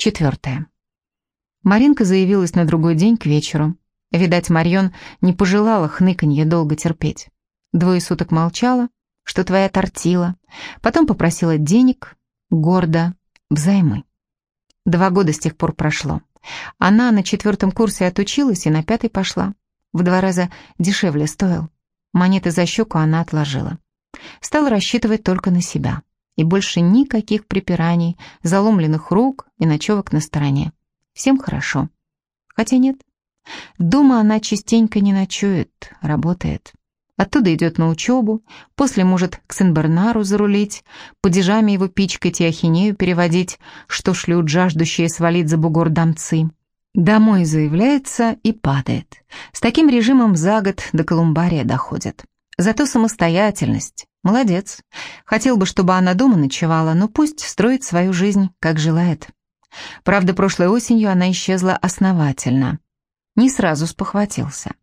Четвертое. Маринка заявилась на другой день к вечеру. Видать, Марьон не пожелала хныканье долго терпеть. Двое суток молчала, что твоя тортила. Потом попросила денег, гордо, взаймы. Два года с тех пор прошло. Она на четвертом курсе отучилась и на пятый пошла. В два раза дешевле стоил. Монеты за щеку она отложила. Стала рассчитывать только на себя. И больше никаких припираний, заломленных рук и ночевок на стороне. Всем хорошо. Хотя нет. Дома она частенько не ночует, работает. Оттуда идет на учебу, после может к Сен-Бернару зарулить, падежами его пичкать и ахинею переводить, что шлют жаждущие свалить за бугор домцы. Домой заявляется и падает. С таким режимом за год до Колумбария доходит. Зато самостоятельность. Молодец. Хотел бы, чтобы она дома ночевала, но пусть строит свою жизнь, как желает. Правда, прошлой осенью она исчезла основательно. Не сразу спохватился.